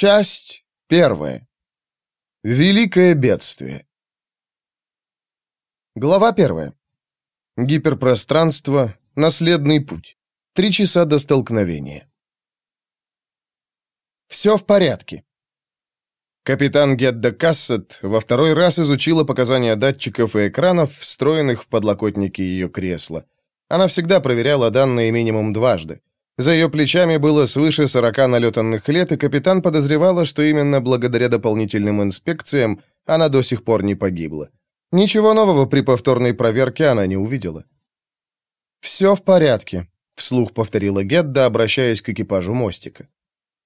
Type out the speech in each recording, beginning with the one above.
Часть первая. Великое бедствие. Глава первая. Гиперпространство. Наследный путь. Три часа до столкновения. Все в порядке. Капитан Гедда Кассет во второй раз изучила показания датчиков и экранов, встроенных в подлокотники ее кресла. Она всегда проверяла данные минимум дважды. За ее плечами было свыше 40 налетанных лет, и капитан подозревала, что именно благодаря дополнительным инспекциям она до сих пор не погибла. Ничего нового при повторной проверке она не увидела. «Все в порядке», — вслух повторила Гедда, обращаясь к экипажу мостика.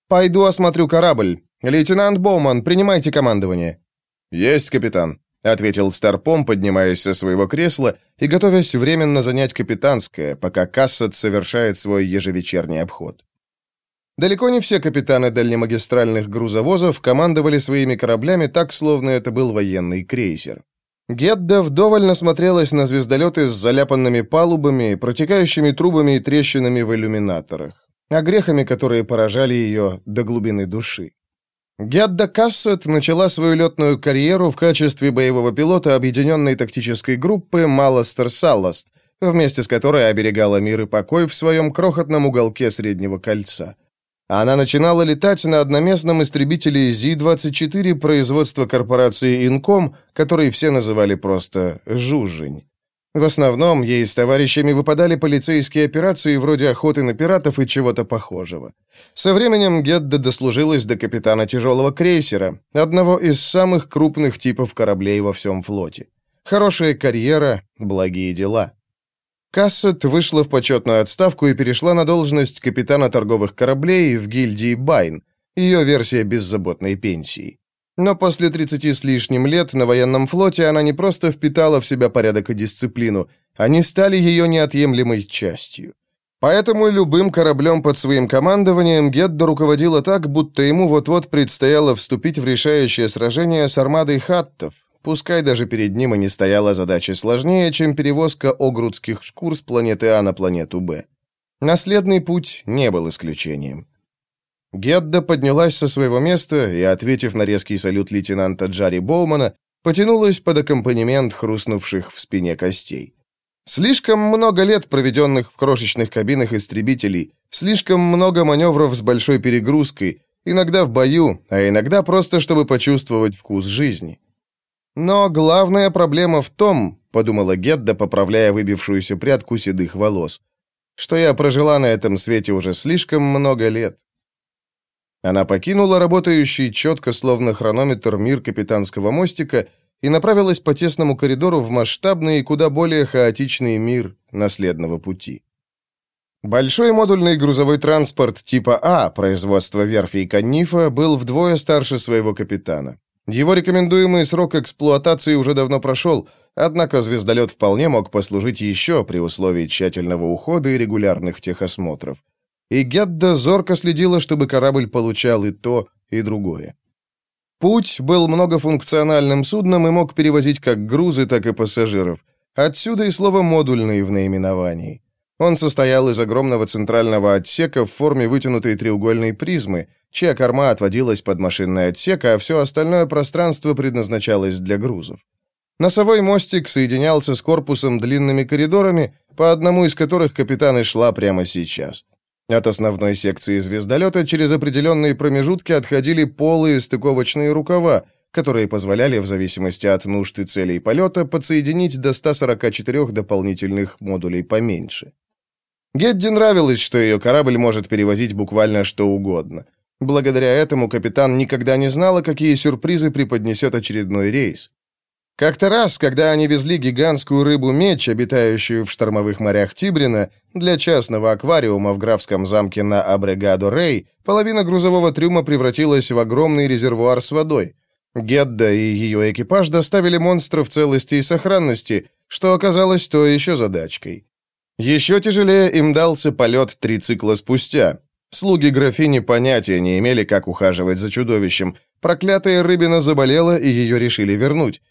«Пойду осмотрю корабль. Лейтенант Боуман, принимайте командование». «Есть, капитан», — ответил Старпом, поднимаясь со своего кресла и готовясь временно занять капитанское, пока Кассет совершает свой ежевечерний обход. Далеко не все капитаны дальнемагистральных грузовозов командовали своими кораблями так, словно это был военный крейсер. Гедда вдоволь насмотрелась на звездолеты с заляпанными палубами, протекающими трубами и трещинами в иллюминаторах, а грехами, которые поражали ее до глубины души. Гедда Кассет начала свою летную карьеру в качестве боевого пилота объединенной тактической группы «Малостер Салласт», вместе с которой оберегала мир и покой в своем крохотном уголке Среднего кольца. Она начинала летать на одноместном истребителе Зи-24 производства корпорации «Инком», который все называли просто «Жужжень». В основном ей с товарищами выпадали полицейские операции вроде охоты на пиратов и чего-то похожего. Со временем Гедда дослужилась до капитана тяжелого крейсера, одного из самых крупных типов кораблей во всем флоте. Хорошая карьера, благие дела. Кассет вышла в почетную отставку и перешла на должность капитана торговых кораблей в гильдии Байн, ее версия беззаботной пенсии. Но после 30 с лишним лет на военном флоте она не просто впитала в себя порядок и дисциплину, они стали ее неотъемлемой частью. Поэтому любым кораблем под своим командованием Гедда руководила так, будто ему вот-вот предстояло вступить в решающее сражение с армадой хаттов, пускай даже перед ним и не стояла задача сложнее, чем перевозка огрудских шкур с планеты А на планету Б. Наследный путь не был исключением. Гедда поднялась со своего места и, ответив на резкий салют лейтенанта Джарри Боумана, потянулась под аккомпанемент хрустнувших в спине костей. Слишком много лет, проведенных в крошечных кабинах истребителей, слишком много маневров с большой перегрузкой, иногда в бою, а иногда просто, чтобы почувствовать вкус жизни. Но главная проблема в том, подумала Гедда, поправляя выбившуюся прядку седых волос, что я прожила на этом свете уже слишком много лет. Она покинула работающий четко, словно хронометр, мир капитанского мостика и направилась по тесному коридору в масштабный и куда более хаотичный мир наследного пути. Большой модульный грузовой транспорт типа А производства верфи Каннифа был вдвое старше своего капитана. Его рекомендуемый срок эксплуатации уже давно прошел, однако звездолет вполне мог послужить еще при условии тщательного ухода и регулярных техосмотров и Гедда зорко следила, чтобы корабль получал и то, и другое. Путь был многофункциональным судном и мог перевозить как грузы, так и пассажиров. Отсюда и слово «модульный» в наименовании. Он состоял из огромного центрального отсека в форме вытянутой треугольной призмы, чья корма отводилась под машинный отсек, а все остальное пространство предназначалось для грузов. Носовой мостик соединялся с корпусом длинными коридорами, по одному из которых капитан и шла прямо сейчас. От основной секции звездолета через определенные промежутки отходили полые стыковочные рукава, которые позволяли, в зависимости от нужд и целей полета, подсоединить до 144 дополнительных модулей поменьше. Гедди нравилось, что ее корабль может перевозить буквально что угодно. Благодаря этому капитан никогда не знала, какие сюрпризы преподнесет очередной рейс. Как-то раз, когда они везли гигантскую рыбу-меч, обитающую в штормовых морях Тибрина, для частного аквариума в графском замке на Абрегадо-Рей, половина грузового трюма превратилась в огромный резервуар с водой. Гедда и ее экипаж доставили монстра в целости и сохранности, что оказалось то еще задачкой. Еще тяжелее им дался полет три цикла спустя. Слуги графини понятия не имели, как ухаживать за чудовищем. Проклятая рыбина заболела, и ее решили вернуть.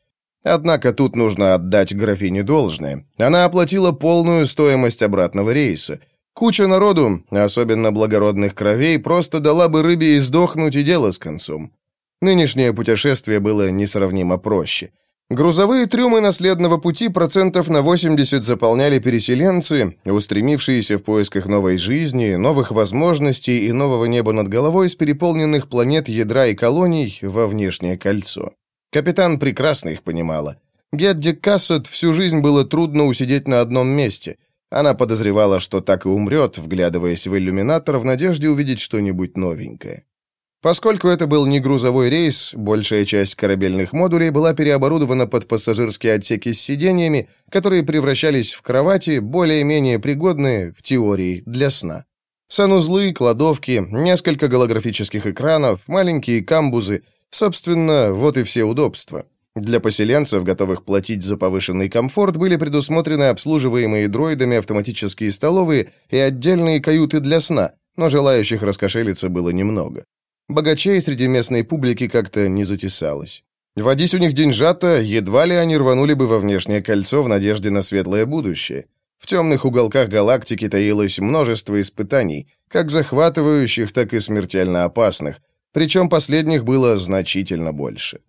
Однако тут нужно отдать графине должное. Она оплатила полную стоимость обратного рейса. Куча народу, особенно благородных кровей, просто дала бы рыбе издохнуть и дело с концом. Нынешнее путешествие было несравнимо проще. Грузовые трюмы наследного пути процентов на 80 заполняли переселенцы, устремившиеся в поисках новой жизни, новых возможностей и нового неба над головой с переполненных планет ядра и колоний во внешнее кольцо. Капитан прекрасно их понимала. Гедди Кассет всю жизнь было трудно усидеть на одном месте. Она подозревала, что так и умрет, вглядываясь в иллюминатор в надежде увидеть что-нибудь новенькое. Поскольку это был не грузовой рейс, большая часть корабельных модулей была переоборудована под пассажирские отсеки с сиденьями, которые превращались в кровати, более-менее пригодные, в теории, для сна. Санузлы, кладовки, несколько голографических экранов, маленькие камбузы. Собственно, вот и все удобства. Для поселенцев, готовых платить за повышенный комфорт, были предусмотрены обслуживаемые дроидами автоматические столовые и отдельные каюты для сна, но желающих раскошелиться было немного. Богачей среди местной публики как-то не затесалось. Водись у них деньжата, едва ли они рванули бы во внешнее кольцо в надежде на светлое будущее. В темных уголках галактики таилось множество испытаний, как захватывающих, так и смертельно опасных, причем последних было значительно больше.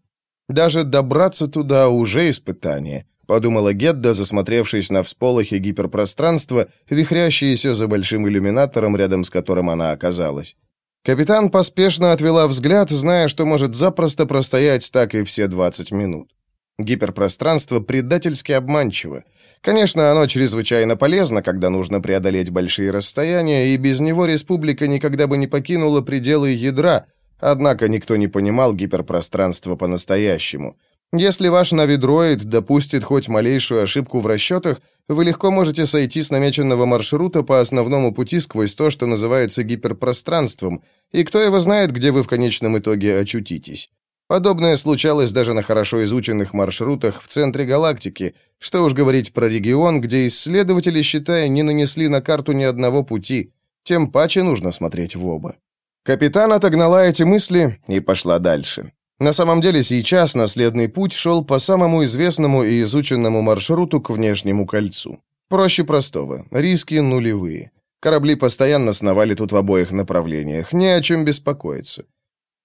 Даже добраться туда уже испытание, подумала Гедда, засмотревшись на всполохи гиперпространства, вихрящиеся за большим иллюминатором, рядом с которым она оказалась. Капитан поспешно отвела взгляд, зная, что может запросто простоять так и все 20 минут. Гиперпространство предательски обманчиво. Конечно, оно чрезвычайно полезно, когда нужно преодолеть большие расстояния, и без него республика никогда бы не покинула пределы ядра, однако никто не понимал гиперпространство по-настоящему – если ваш навидроид допустит хоть малейшую ошибку в расчетах, вы легко можете сойти с намеченного маршрута по основному пути сквозь то, что называется гиперпространством, и кто его знает, где вы в конечном итоге очутитесь. Подобное случалось даже на хорошо изученных маршрутах в центре галактики, что уж говорить про регион, где исследователи, считая, не нанесли на карту ни одного пути, тем паче нужно смотреть в оба. Капитан отогнала эти мысли и пошла дальше. На самом деле сейчас наследный путь шел по самому известному и изученному маршруту к внешнему кольцу. Проще простого, риски нулевые. Корабли постоянно сновали тут в обоих направлениях, ни о чем беспокоиться.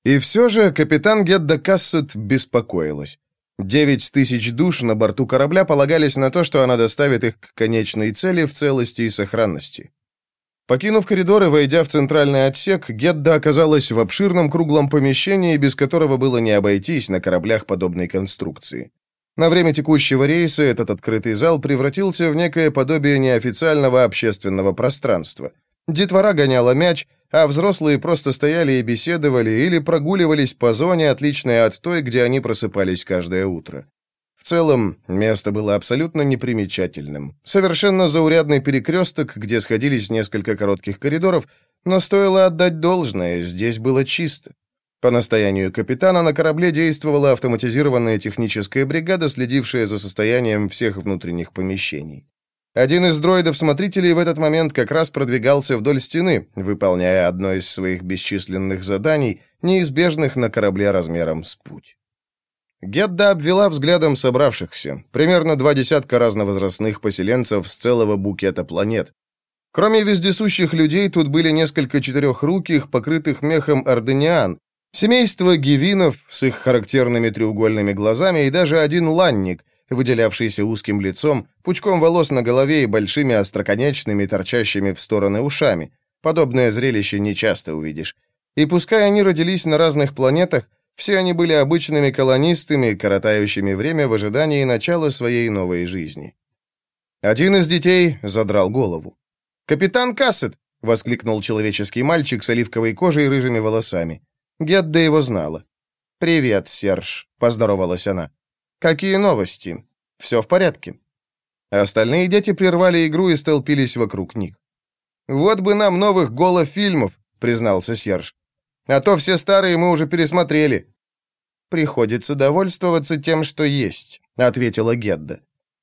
И все же капитан Гедда Кассет беспокоилась. Девять тысяч душ на борту корабля полагались на то, что она доставит их к конечной цели в целости и сохранности. Покинув коридор и войдя в центральный отсек, Гедда оказалась в обширном круглом помещении, без которого было не обойтись на кораблях подобной конструкции. На время текущего рейса этот открытый зал превратился в некое подобие неофициального общественного пространства. Детвора гоняла мяч, а взрослые просто стояли и беседовали или прогуливались по зоне, отличной от той, где они просыпались каждое утро. Целом, место было абсолютно непримечательным. Совершенно заурядный перекресток, где сходились несколько коротких коридоров, но стоило отдать должное, здесь было чисто. По настоянию капитана на корабле действовала автоматизированная техническая бригада, следившая за состоянием всех внутренних помещений. Один из дроидов-смотрителей в этот момент как раз продвигался вдоль стены, выполняя одно из своих бесчисленных заданий, неизбежных на корабле размером с путь. Гедда обвела взглядом собравшихся, примерно два десятка разновозрастных поселенцев с целого букета планет. Кроме вездесущих людей, тут были несколько четырехруких, покрытых мехом ордениан, семейство гивинов с их характерными треугольными глазами и даже один ланник, выделявшийся узким лицом, пучком волос на голове и большими остроконечными, торчащими в стороны ушами. Подобное зрелище нечасто увидишь. И пускай они родились на разных планетах, все они были обычными колонистами, коротающими время в ожидании начала своей новой жизни. Один из детей задрал голову. «Капитан Кассет!» — воскликнул человеческий мальчик с оливковой кожей и рыжими волосами. Гедда его знала. «Привет, Серж», — поздоровалась она. «Какие новости? Все в порядке?» Остальные дети прервали игру и столпились вокруг них. «Вот бы нам новых голофильмов», — признался Серж. А то все старые мы уже пересмотрели». «Приходится довольствоваться тем, что есть», — ответила Гедда.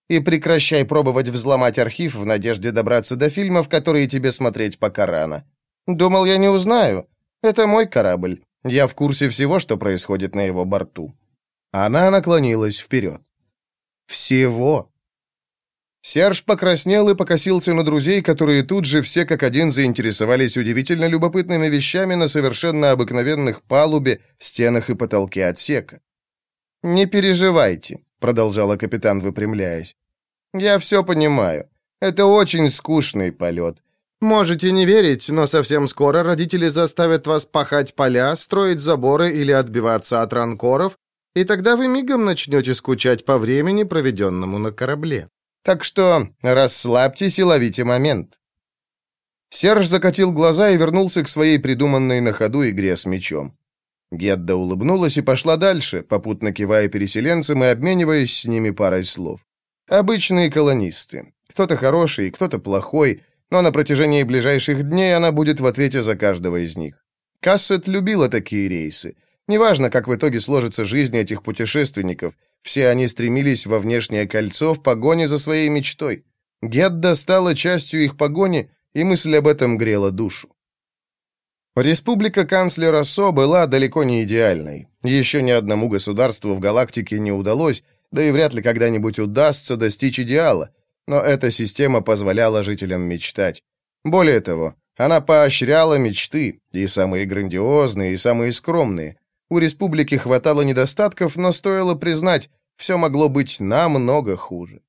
«И прекращай пробовать взломать архив в надежде добраться до фильмов, которые тебе смотреть пока рано. Думал, я не узнаю. Это мой корабль. Я в курсе всего, что происходит на его борту». Она наклонилась вперед. «Всего?» Серж покраснел и покосился на друзей, которые тут же все как один заинтересовались удивительно любопытными вещами на совершенно обыкновенных палубе, стенах и потолке отсека. «Не переживайте», — продолжала капитан, выпрямляясь. «Я все понимаю. Это очень скучный полет. Можете не верить, но совсем скоро родители заставят вас пахать поля, строить заборы или отбиваться от ранкоров, и тогда вы мигом начнете скучать по времени, проведенному на корабле. Так что расслабьтесь и ловите момент». Серж закатил глаза и вернулся к своей придуманной на ходу игре с мечом. Гедда улыбнулась и пошла дальше, попутно кивая переселенцам и обмениваясь с ними парой слов. Обычные колонисты. Кто-то хороший, кто-то плохой, но на протяжении ближайших дней она будет в ответе за каждого из них. Кассет любила такие рейсы. Неважно, как в итоге сложится жизнь этих путешественников, все они стремились во внешнее кольцо в погоне за своей мечтой. Гедда стала частью их погони, и мысль об этом грела душу. Республика канцлера Со была далеко не идеальной. Еще ни одному государству в галактике не удалось, да и вряд ли когда-нибудь удастся достичь идеала, но эта система позволяла жителям мечтать. Более того, она поощряла мечты, и самые грандиозные, и самые скромные. У республики хватало недостатков, но стоило признать, все могло быть намного хуже.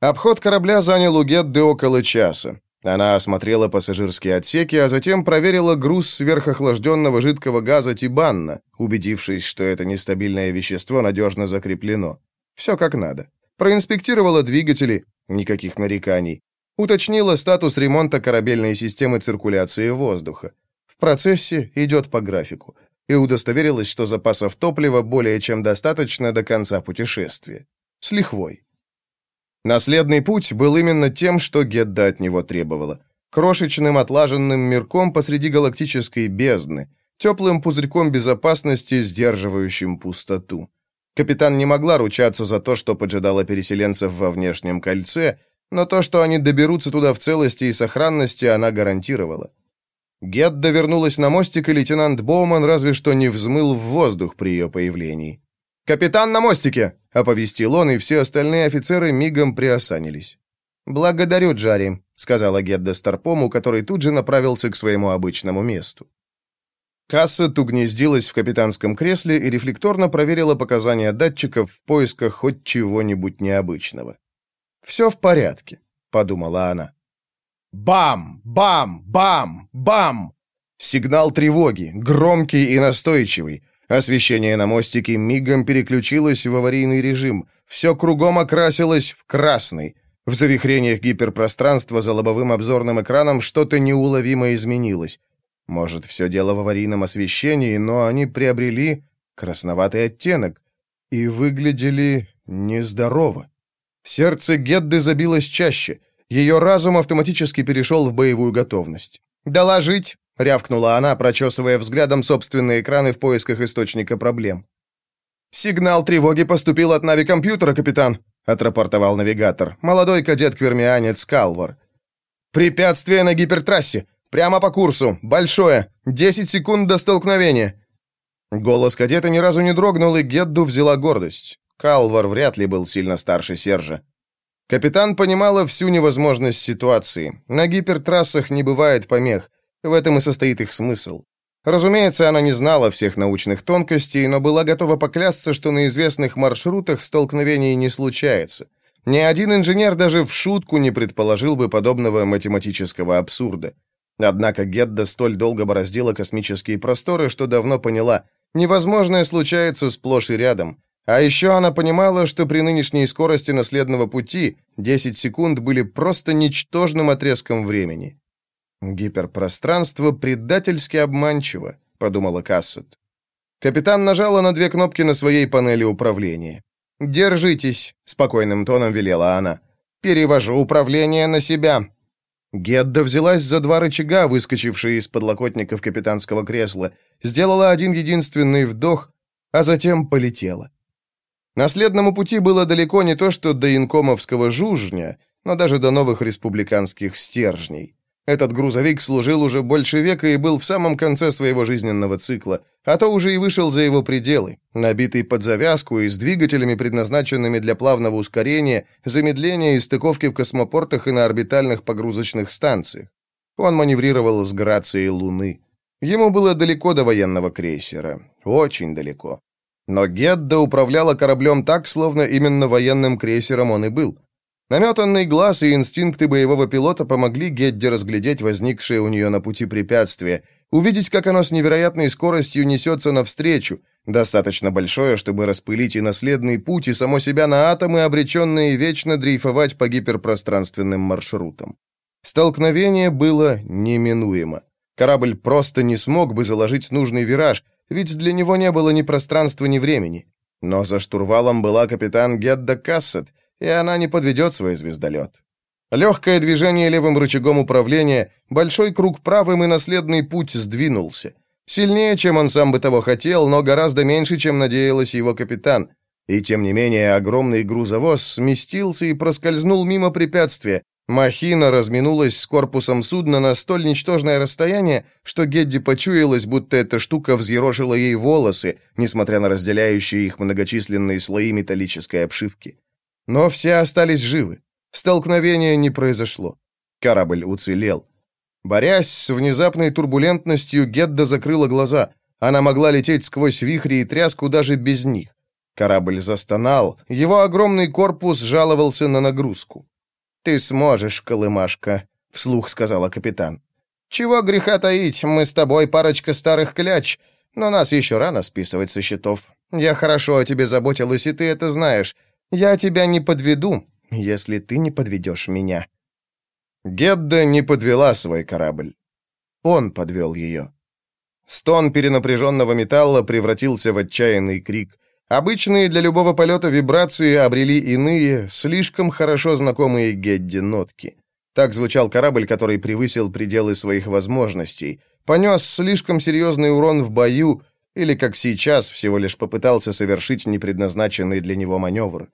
Обход корабля занял у Гетды около часа. Она осмотрела пассажирские отсеки, а затем проверила груз сверхохлажденного жидкого газа Тибанна, убедившись, что это нестабильное вещество надежно закреплено. Все как надо. Проинспектировала двигатели, никаких нареканий. Уточнила статус ремонта корабельной системы циркуляции воздуха. В процессе идет по графику и удостоверилась, что запасов топлива более чем достаточно до конца путешествия. С лихвой. Наследный путь был именно тем, что Гедда от него требовала. Крошечным отлаженным мирком посреди галактической бездны, теплым пузырьком безопасности, сдерживающим пустоту. Капитан не могла ручаться за то, что поджидала переселенцев во внешнем кольце, но то, что они доберутся туда в целости и сохранности, она гарантировала. Гедда вернулась на мостик, и лейтенант Боуман разве что не взмыл в воздух при ее появлении. «Капитан на мостике!» — оповестил он, и все остальные офицеры мигом приосанились. «Благодарю, Джари», — сказала Гедда Старпому, который тут же направился к своему обычному месту. Кассет угнездилась в капитанском кресле и рефлекторно проверила показания датчиков в поисках хоть чего-нибудь необычного. «Все в порядке», — подумала она. Бам! Бам! Бам! Бам! Сигнал тревоги, громкий и настойчивый. Освещение на мостике мигом переключилось в аварийный режим. Все кругом окрасилось в красный. В завихрениях гиперпространства за лобовым обзорным экраном что-то неуловимо изменилось. Может, все дело в аварийном освещении, но они приобрели красноватый оттенок и выглядели нездорово. Сердце Гедды забилось чаще — ее разум автоматически перешел в боевую готовность. «Доложить!» — рявкнула она, прочесывая взглядом собственные экраны в поисках источника проблем. «Сигнал тревоги поступил от нави-компьютера, капитан», — отрапортовал навигатор, молодой кадет-квермианец Калвар. «Препятствие на гипертрассе! Прямо по курсу! Большое! Десять секунд до столкновения!» Голос кадета ни разу не дрогнул, и Гедду взяла гордость. Калвар вряд ли был сильно старше Сержа. Капитан понимала всю невозможность ситуации. На гипертрассах не бывает помех. В этом и состоит их смысл. Разумеется, она не знала всех научных тонкостей, но была готова поклясться, что на известных маршрутах столкновений не случается. Ни один инженер даже в шутку не предположил бы подобного математического абсурда. Однако Гедда столь долго бороздила космические просторы, что давно поняла, невозможное случается сплошь и рядом. А еще она понимала, что при нынешней скорости наследного пути 10 секунд были просто ничтожным отрезком времени. «Гиперпространство предательски обманчиво», — подумала Кассет. Капитан нажала на две кнопки на своей панели управления. «Держитесь», — спокойным тоном велела она. «Перевожу управление на себя». Гедда взялась за два рычага, выскочившие из подлокотников капитанского кресла, сделала один единственный вдох, а затем полетела. Наследному пути было далеко не то, что до инкомовского жужня, но даже до новых республиканских стержней. Этот грузовик служил уже больше века и был в самом конце своего жизненного цикла, а то уже и вышел за его пределы, набитый под завязку и с двигателями, предназначенными для плавного ускорения, замедления и стыковки в космопортах и на орбитальных погрузочных станциях. Он маневрировал с грацией Луны. Ему было далеко до военного крейсера. Очень далеко. Но Гедда управляла кораблем так, словно именно военным крейсером он и был. Наметанный глаз и инстинкты боевого пилота помогли Гедде разглядеть возникшее у нее на пути препятствие, увидеть, как оно с невероятной скоростью несется навстречу, достаточно большое, чтобы распылить и наследный путь, и само себя на атомы, обреченные вечно дрейфовать по гиперпространственным маршрутам. Столкновение было неминуемо. Корабль просто не смог бы заложить нужный вираж, ведь для него не было ни пространства, ни времени. Но за штурвалом была капитан Гедда Кассет, и она не подведет свой звездолет. Легкое движение левым рычагом управления, большой круг правым и наследный путь сдвинулся. Сильнее, чем он сам бы того хотел, но гораздо меньше, чем надеялась его капитан. И тем не менее огромный грузовоз сместился и проскользнул мимо препятствия, Махина разминулась с корпусом судна на столь ничтожное расстояние, что Гедди почуялась, будто эта штука взъерошила ей волосы, несмотря на разделяющие их многочисленные слои металлической обшивки. Но все остались живы. Столкновения не произошло. Корабль уцелел. Борясь с внезапной турбулентностью, Гедда закрыла глаза. Она могла лететь сквозь вихри и тряску даже без них. Корабль застонал, его огромный корпус жаловался на нагрузку. «Ты сможешь, колымашка», — вслух сказала капитан. «Чего греха таить, мы с тобой парочка старых кляч, но нас еще рано списывать со счетов. Я хорошо о тебе заботилась, и ты это знаешь. Я тебя не подведу, если ты не подведешь меня». Гедда не подвела свой корабль. Он подвел ее. Стон перенапряженного металла превратился в отчаянный крик. Обычные для любого полета вибрации обрели иные, слишком хорошо знакомые Гедди нотки. Так звучал корабль, который превысил пределы своих возможностей, понес слишком серьезный урон в бою, или, как сейчас, всего лишь попытался совершить непредназначенный для него маневр.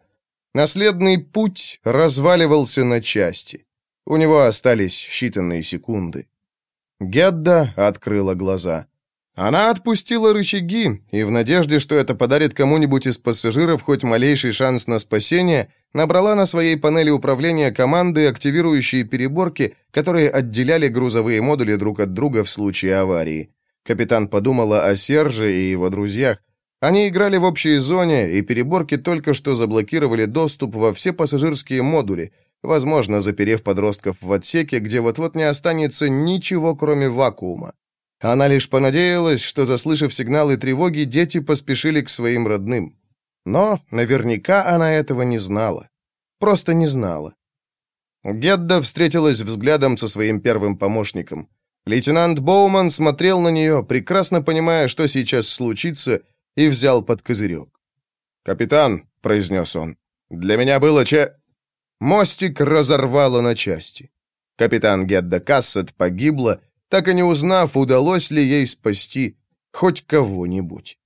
Наследный путь разваливался на части. У него остались считанные секунды. Гедда открыла глаза. Она отпустила рычаги, и в надежде, что это подарит кому-нибудь из пассажиров хоть малейший шанс на спасение, набрала на своей панели управления команды, активирующие переборки, которые отделяли грузовые модули друг от друга в случае аварии. Капитан подумала о Серже и его друзьях. Они играли в общей зоне, и переборки только что заблокировали доступ во все пассажирские модули, возможно, заперев подростков в отсеке, где вот-вот не останется ничего, кроме вакуума. Она лишь понадеялась, что, заслышав сигналы тревоги, дети поспешили к своим родным. Но наверняка она этого не знала. Просто не знала. Гедда встретилась взглядом со своим первым помощником. Лейтенант Боуман смотрел на нее, прекрасно понимая, что сейчас случится, и взял под козырек. «Капитан», — произнес он, — «для меня было че...» Мостик разорвало на части. Капитан Гедда Кассет погибла, так и не узнав, удалось ли ей спасти хоть кого-нибудь.